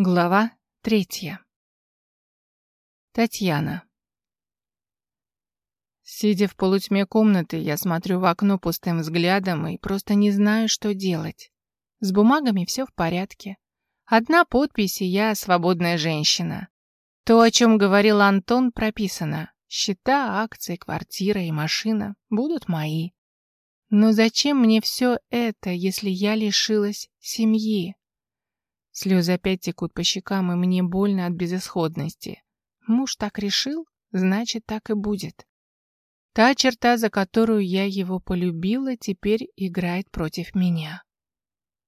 Глава третья. Татьяна. Сидя в полутьме комнаты, я смотрю в окно пустым взглядом и просто не знаю, что делать. С бумагами все в порядке. Одна подпись, и я свободная женщина. То, о чем говорил Антон, прописано. Счета, акции, квартира и машина будут мои. Но зачем мне все это, если я лишилась семьи? Слезы опять текут по щекам, и мне больно от безысходности. Муж так решил, значит, так и будет. Та черта, за которую я его полюбила, теперь играет против меня.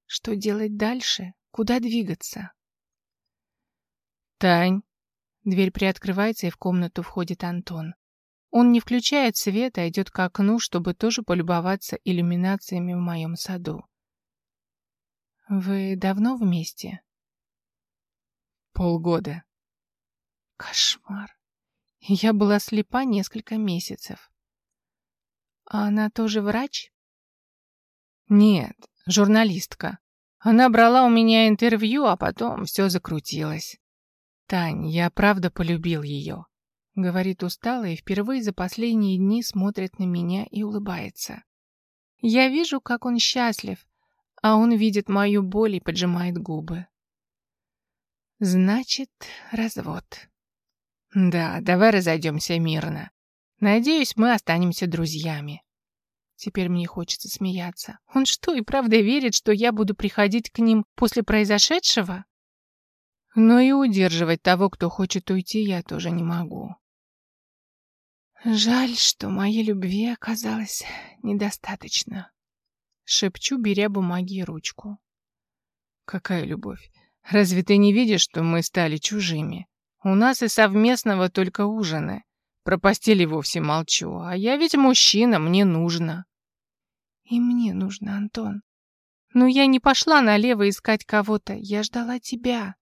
Что делать дальше? Куда двигаться? Тань. Дверь приоткрывается, и в комнату входит Антон. Он не включает свет, а идет к окну, чтобы тоже полюбоваться иллюминациями в моем саду. «Вы давно вместе?» «Полгода». Кошмар. Я была слепа несколько месяцев. А она тоже врач? Нет, журналистка. Она брала у меня интервью, а потом все закрутилось. Тань, я правда полюбил ее. Говорит устало и впервые за последние дни смотрит на меня и улыбается. Я вижу, как он счастлив, а он видит мою боль и поджимает губы. Значит, развод. Да, давай разойдемся мирно. Надеюсь, мы останемся друзьями. Теперь мне хочется смеяться. Он что, и правда верит, что я буду приходить к ним после произошедшего? Но и удерживать того, кто хочет уйти, я тоже не могу. Жаль, что моей любви оказалось недостаточно. Шепчу, беря бумаги и ручку. Какая любовь? Разве ты не видишь, что мы стали чужими? У нас и совместного только ужины. Про постели вовсе молчу. А я ведь мужчина, мне нужно. И мне нужно, Антон. Но я не пошла налево искать кого-то. Я ждала тебя.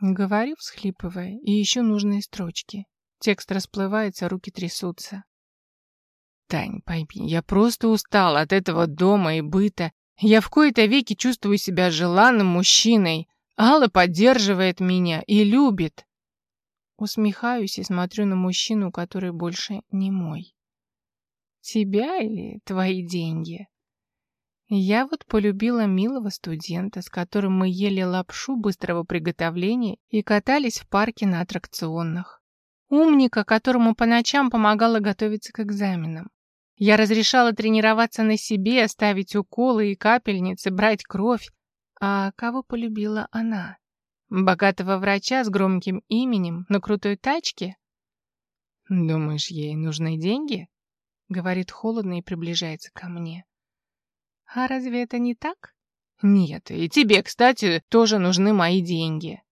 Говорю, всхлипывая, и еще нужные строчки. Текст расплывается, руки трясутся. Тань, пойми, я просто устал от этого дома и быта. Я в кои-то веки чувствую себя желанным мужчиной. Алла поддерживает меня и любит. Усмехаюсь и смотрю на мужчину, который больше не мой. Тебя или твои деньги? Я вот полюбила милого студента, с которым мы ели лапшу быстрого приготовления и катались в парке на аттракционах. Умника, которому по ночам помогала готовиться к экзаменам. Я разрешала тренироваться на себе, ставить уколы и капельницы, брать кровь. А кого полюбила она? Богатого врача с громким именем на крутой тачке? Думаешь, ей нужны деньги? Говорит холодно и приближается ко мне. А разве это не так? Нет, и тебе, кстати, тоже нужны мои деньги.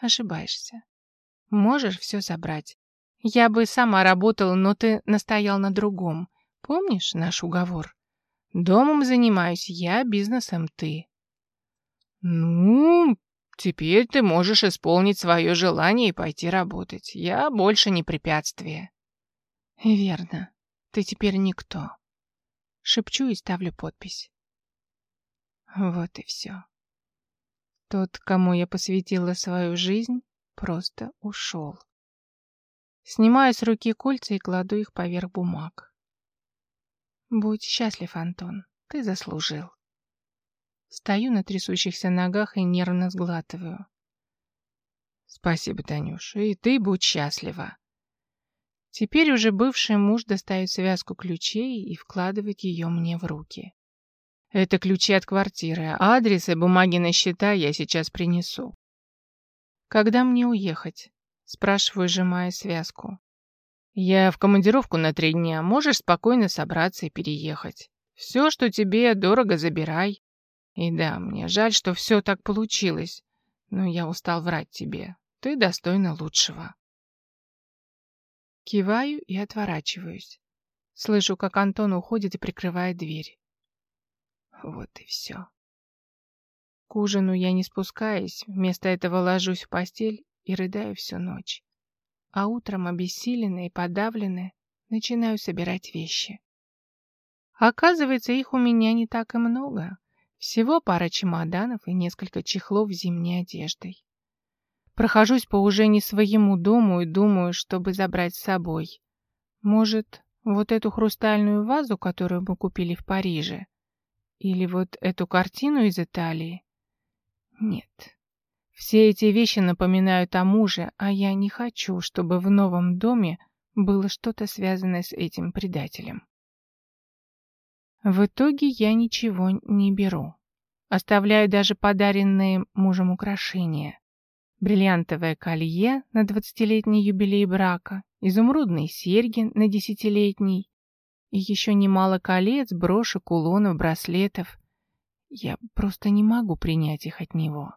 Ошибаешься. Можешь все забрать. Я бы сама работала, но ты настоял на другом. Помнишь наш уговор? Домом занимаюсь я, бизнесом ты. Ну, теперь ты можешь исполнить свое желание и пойти работать. Я больше не препятствие. Верно. Ты теперь никто. Шепчу и ставлю подпись. Вот и все. Тот, кому я посвятила свою жизнь, просто ушел. Снимаю с руки кольца и кладу их поверх бумаг. Будь счастлив, Антон, ты заслужил. Стою на трясущихся ногах и нервно сглатываю. Спасибо, Танюша, и ты будь счастлива. Теперь уже бывший муж достает связку ключей и вкладывает ее мне в руки. Это ключи от квартиры, адрес и бумаги на счета я сейчас принесу. Когда мне уехать? Спрашиваю, сжимая связку. Я в командировку на три дня, можешь спокойно собраться и переехать. Все, что тебе дорого, забирай. И да, мне жаль, что все так получилось, но я устал врать тебе. Ты достойна лучшего. Киваю и отворачиваюсь. Слышу, как Антон уходит и прикрывает дверь. Вот и все. К ужину я не спускаюсь, вместо этого ложусь в постель и рыдаю всю ночь а утром, обессиленная и подавленная, начинаю собирать вещи. Оказывается, их у меня не так и много. Всего пара чемоданов и несколько чехлов с зимней одеждой. Прохожусь по уже не своему дому и думаю, чтобы забрать с собой. Может, вот эту хрустальную вазу, которую мы купили в Париже? Или вот эту картину из Италии? Нет. Все эти вещи напоминают о муже, а я не хочу, чтобы в новом доме было что-то связанное с этим предателем. В итоге я ничего не беру. Оставляю даже подаренные мужем украшения. Бриллиантовое колье на двадцатилетний юбилей брака, изумрудные серьги на десятилетний и еще немало колец, брошек, кулонов, браслетов. Я просто не могу принять их от него.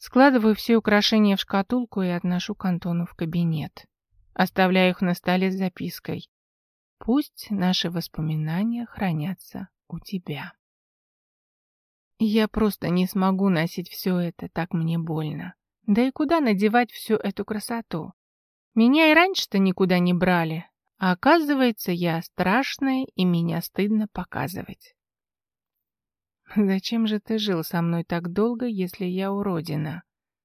Складываю все украшения в шкатулку и отношу к Антону в кабинет. Оставляю их на столе с запиской. Пусть наши воспоминания хранятся у тебя. Я просто не смогу носить все это, так мне больно. Да и куда надевать всю эту красоту? Меня и раньше-то никуда не брали, а оказывается, я страшная, и меня стыдно показывать. «Зачем же ты жил со мной так долго, если я уродина?»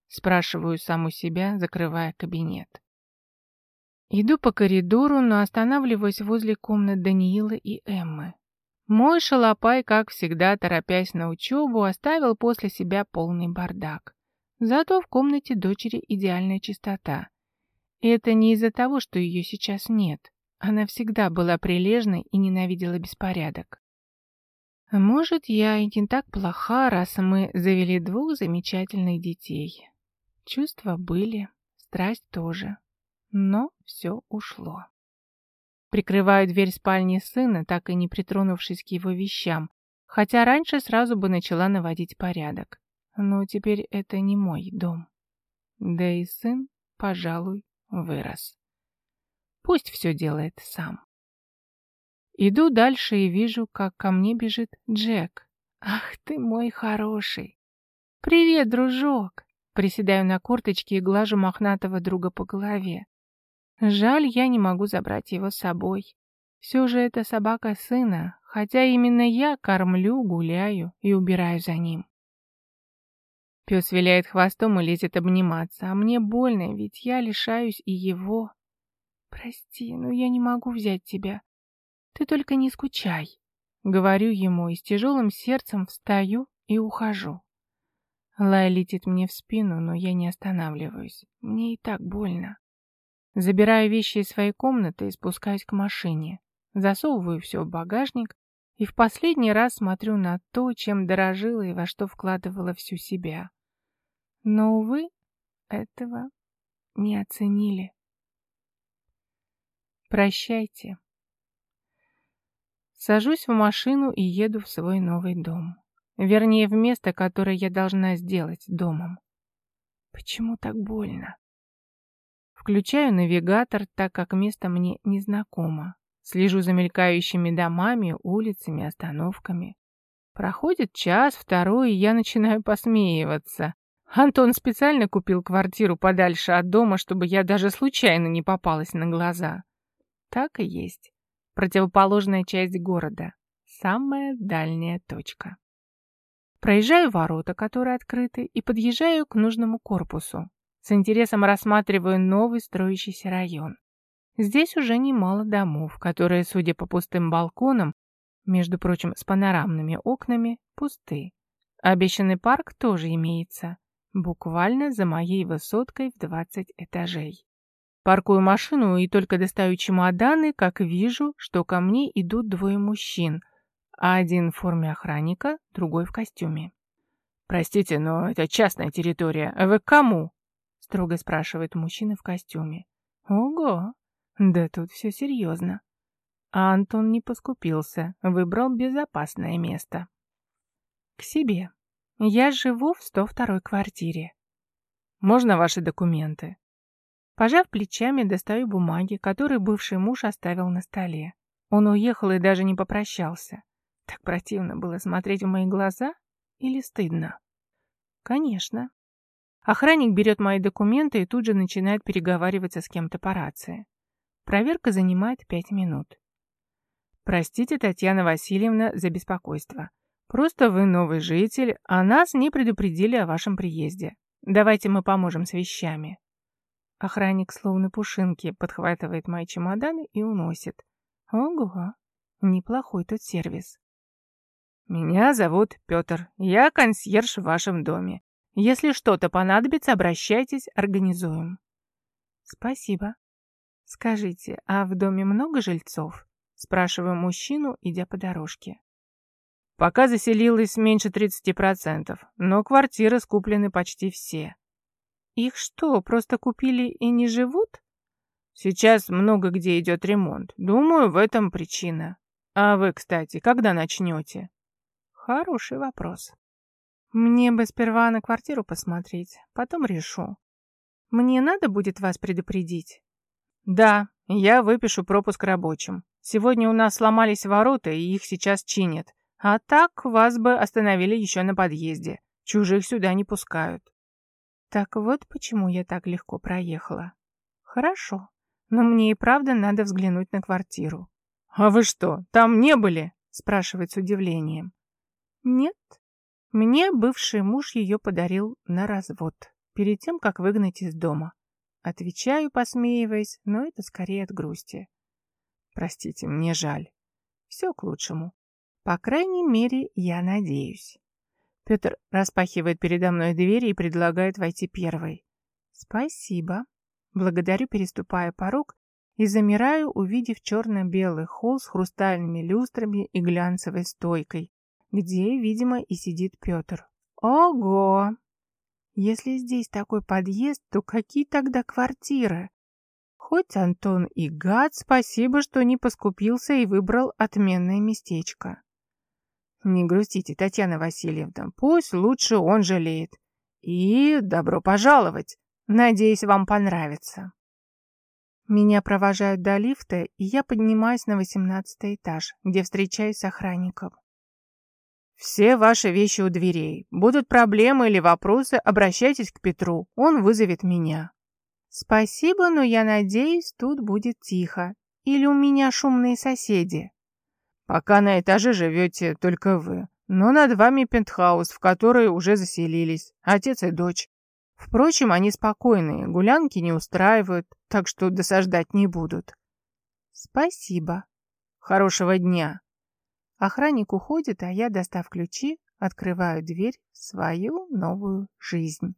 Спрашиваю саму себя, закрывая кабинет. Иду по коридору, но останавливаюсь возле комнат Даниила и Эммы. Мой шалопай, как всегда, торопясь на учебу, оставил после себя полный бардак. Зато в комнате дочери идеальная чистота. И это не из-за того, что ее сейчас нет. Она всегда была прилежной и ненавидела беспорядок. Может, я и не так плоха, раз мы завели двух замечательных детей. Чувства были, страсть тоже. Но все ушло. Прикрываю дверь спальни сына, так и не притронувшись к его вещам, хотя раньше сразу бы начала наводить порядок. Но теперь это не мой дом. Да и сын, пожалуй, вырос. Пусть все делает сам. Иду дальше и вижу, как ко мне бежит Джек. Ах ты мой хороший! Привет, дружок! Приседаю на корточки и глажу мохнатого друга по голове. Жаль, я не могу забрать его с собой. Все же это собака сына, хотя именно я кормлю, гуляю и убираю за ним. Пес виляет хвостом и лезет обниматься, а мне больно, ведь я лишаюсь и его. «Прости, но я не могу взять тебя. Ты только не скучай», — говорю ему и с тяжелым сердцем встаю и ухожу. Лай летит мне в спину, но я не останавливаюсь. Мне и так больно. Забираю вещи из своей комнаты и спускаюсь к машине. Засовываю все в багажник и в последний раз смотрю на то, чем дорожила и во что вкладывала всю себя. Но, увы, этого не оценили. Прощайте. Сажусь в машину и еду в свой новый дом. Вернее, в место, которое я должна сделать домом. Почему так больно? Включаю навигатор, так как место мне незнакомо. Слежу за мелькающими домами, улицами, остановками. Проходит час, второй, и я начинаю посмеиваться. Антон специально купил квартиру подальше от дома, чтобы я даже случайно не попалась на глаза. Так и есть. Противоположная часть города. Самая дальняя точка. Проезжаю ворота, которые открыты, и подъезжаю к нужному корпусу. С интересом рассматриваю новый строящийся район. Здесь уже немало домов, которые, судя по пустым балконам, между прочим, с панорамными окнами, пусты. Обещанный парк тоже имеется, буквально за моей высоткой в 20 этажей. Паркую машину и только достаю чемоданы, как вижу, что ко мне идут двое мужчин, а один в форме охранника, другой в костюме. «Простите, но это частная территория. Вы к кому?» — строго спрашивает мужчина в костюме. «Ого! Да тут все серьезно». А Антон не поскупился, выбрал безопасное место. «К себе. Я живу в 102-й квартире». «Можно ваши документы?» Пожав плечами, достаю бумаги, которые бывший муж оставил на столе. Он уехал и даже не попрощался. Так противно было смотреть в мои глаза или стыдно? Конечно. Охранник берет мои документы и тут же начинает переговариваться с кем-то по рации. Проверка занимает пять минут. Простите, Татьяна Васильевна, за беспокойство. Просто вы новый житель, а нас не предупредили о вашем приезде. Давайте мы поможем с вещами. Охранник, словно пушинки, подхватывает мои чемоданы и уносит. Ого, неплохой тут сервис. Меня зовут Петр. Я консьерж в вашем доме. Если что-то понадобится, обращайтесь, организуем. Спасибо. Скажите, а в доме много жильцов? Спрашиваю мужчину, идя по дорожке. Пока заселилось меньше 30%, но квартиры скуплены почти все. Их что, просто купили и не живут? Сейчас много где идет ремонт. Думаю, в этом причина. А вы, кстати, когда начнете? Хороший вопрос. Мне бы сперва на квартиру посмотреть, потом решу. Мне надо будет вас предупредить? Да, я выпишу пропуск рабочим. Сегодня у нас сломались ворота, и их сейчас чинят. А так вас бы остановили еще на подъезде. Чужих сюда не пускают. Так вот почему я так легко проехала. Хорошо, но мне и правда надо взглянуть на квартиру. А вы что, там не были? Спрашивает с удивлением. Нет, мне бывший муж ее подарил на развод, перед тем, как выгнать из дома. Отвечаю, посмеиваясь, но это скорее от грусти. Простите, мне жаль. Все к лучшему. По крайней мере, я надеюсь. Петр распахивает передо мной дверь и предлагает войти первой. Спасибо. Благодарю, переступая порог, и замираю, увидев черно-белый холл с хрустальными люстрами и глянцевой стойкой, где, видимо, и сидит Петр. Ого! Если здесь такой подъезд, то какие тогда квартиры? Хоть Антон и гад, спасибо, что не поскупился и выбрал отменное местечко. Не грустите, Татьяна Васильевна, пусть лучше он жалеет. И добро пожаловать. Надеюсь, вам понравится. Меня провожают до лифта, и я поднимаюсь на восемнадцатый этаж, где встречаюсь с охранником. Все ваши вещи у дверей. Будут проблемы или вопросы, обращайтесь к Петру, он вызовет меня. Спасибо, но я надеюсь, тут будет тихо. Или у меня шумные соседи. Пока на этаже живете только вы. Но над вами пентхаус, в который уже заселились, отец и дочь. Впрочем, они спокойные, гулянки не устраивают, так что досаждать не будут. Спасибо. Хорошего дня. Охранник уходит, а я, достав ключи, открываю дверь в свою новую жизнь.